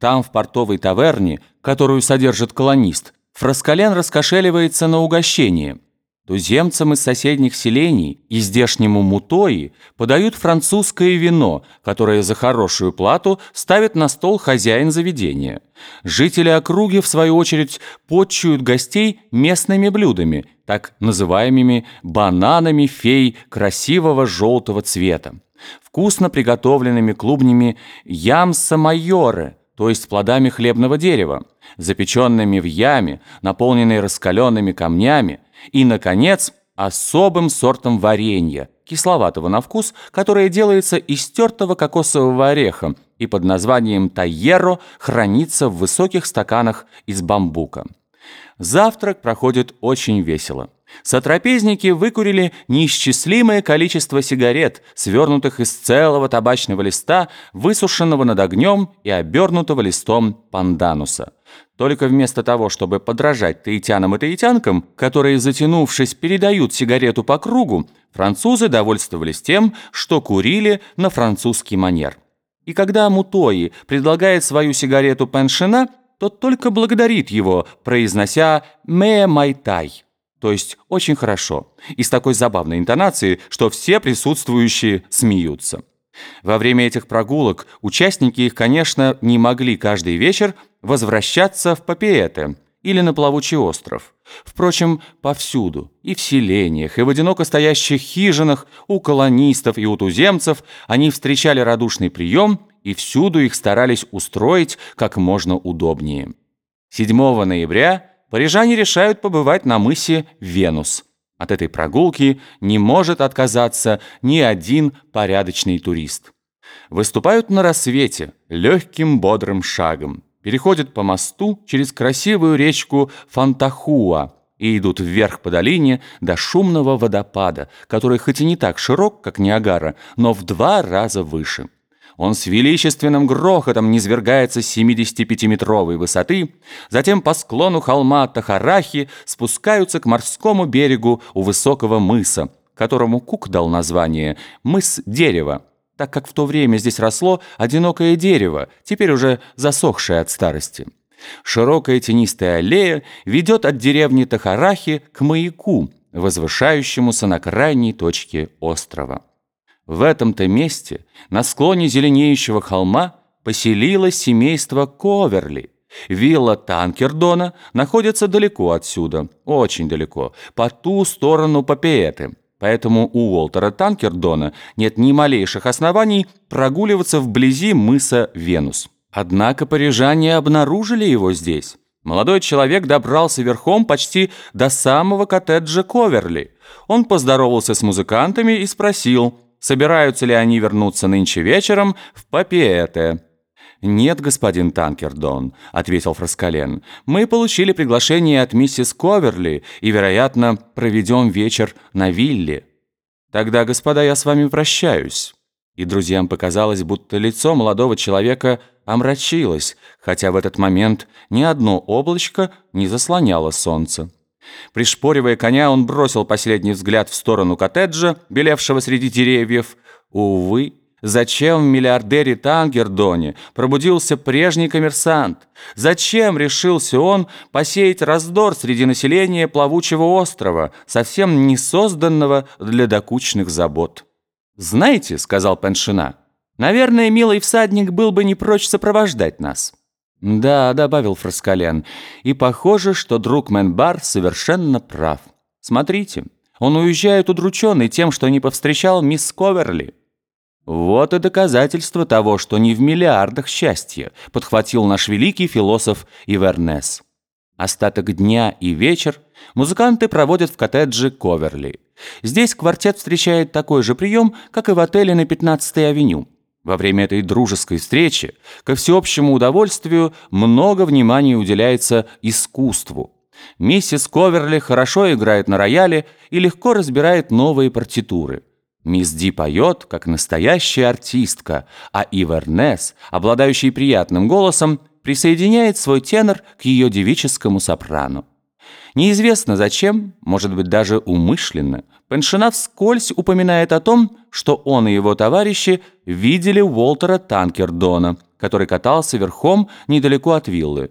Там, в портовой таверне, которую содержит колонист, Фраскален раскошеливается на угощение. Туземцам из соседних селений и здешнему мутои подают французское вино, которое за хорошую плату ставит на стол хозяин заведения. Жители округи, в свою очередь, подчуют гостей местными блюдами, так называемыми бананами фей красивого желтого цвета, вкусно приготовленными клубнями ямса майоре – то есть плодами хлебного дерева, запеченными в яме, наполненной раскаленными камнями, и, наконец, особым сортом варенья, кисловатого на вкус, которое делается из тертого кокосового ореха и под названием тайеро хранится в высоких стаканах из бамбука. Завтрак проходит очень весело. Сотрапезники выкурили неисчислимое количество сигарет, свернутых из целого табачного листа, высушенного над огнем и обернутого листом пандануса. Только вместо того, чтобы подражать таитянам и таитянкам, которые, затянувшись, передают сигарету по кругу, французы довольствовались тем, что курили на французский манер. И когда Мутои предлагает свою сигарету Пеншина, тот только благодарит его, произнося «ме майтай» то есть очень хорошо, и с такой забавной интонацией, что все присутствующие смеются. Во время этих прогулок участники их, конечно, не могли каждый вечер возвращаться в Папиэте или на Плавучий остров. Впрочем, повсюду, и в селениях, и в одиноко стоящих хижинах, у колонистов и у туземцев они встречали радушный прием и всюду их старались устроить как можно удобнее. 7 ноября парижане решают побывать на мысе Венус. От этой прогулки не может отказаться ни один порядочный турист. Выступают на рассвете, легким бодрым шагом. Переходят по мосту через красивую речку Фантахуа и идут вверх по долине до шумного водопада, который хоть и не так широк, как Ниагара, но в два раза выше. Он с величественным грохотом низвергается с 75-метровой высоты, затем по склону холма Тахарахи спускаются к морскому берегу у высокого мыса, которому Кук дал название «мыс дерева», так как в то время здесь росло одинокое дерево, теперь уже засохшее от старости. Широкая тенистая аллея ведет от деревни Тахарахи к маяку, возвышающемуся на крайней точке острова. В этом-то месте, на склоне зеленеющего холма, поселилось семейство Коверли. Вилла Танкердона находится далеко отсюда, очень далеко, по ту сторону Папиэты. Поэтому у Уолтера Танкердона нет ни малейших оснований прогуливаться вблизи мыса Венус. Однако парижане обнаружили его здесь. Молодой человек добрался верхом почти до самого коттеджа Коверли. Он поздоровался с музыкантами и спросил – собираются ли они вернуться нынче вечером в Папиэте. «Нет, господин Танкердон», — ответил Фраскален. «Мы получили приглашение от миссис Коверли и, вероятно, проведем вечер на вилле. Тогда, господа, я с вами прощаюсь». И друзьям показалось, будто лицо молодого человека омрачилось, хотя в этот момент ни одно облачко не заслоняло солнце. Пришпоривая коня, он бросил последний взгляд в сторону коттеджа, белевшего среди деревьев. Увы, зачем в миллиардере Тангердоне пробудился прежний коммерсант? Зачем решился он посеять раздор среди населения плавучего острова, совсем не созданного для докучных забот? «Знаете», — сказал Пеншина, — «наверное, милый всадник был бы не прочь сопровождать нас». «Да», — добавил Фраскален, — «и похоже, что друг Менбар совершенно прав. Смотрите, он уезжает удрученный тем, что не повстречал мисс Коверли». «Вот и доказательство того, что не в миллиардах счастья», — подхватил наш великий философ Ивернес. Остаток дня и вечер музыканты проводят в коттедже Коверли. Здесь квартет встречает такой же прием, как и в отеле на 15-й авеню. Во время этой дружеской встречи, ко всеобщему удовольствию, много внимания уделяется искусству. Миссис Коверли хорошо играет на рояле и легко разбирает новые партитуры. Мисс Ди поет, как настоящая артистка, а Ивернес, обладающий приятным голосом, присоединяет свой тенор к ее девическому сопрану. Неизвестно зачем, может быть даже умышленно, Пеншина вскользь упоминает о том, что он и его товарищи видели Уолтера Танкердона, который катался верхом недалеко от виллы.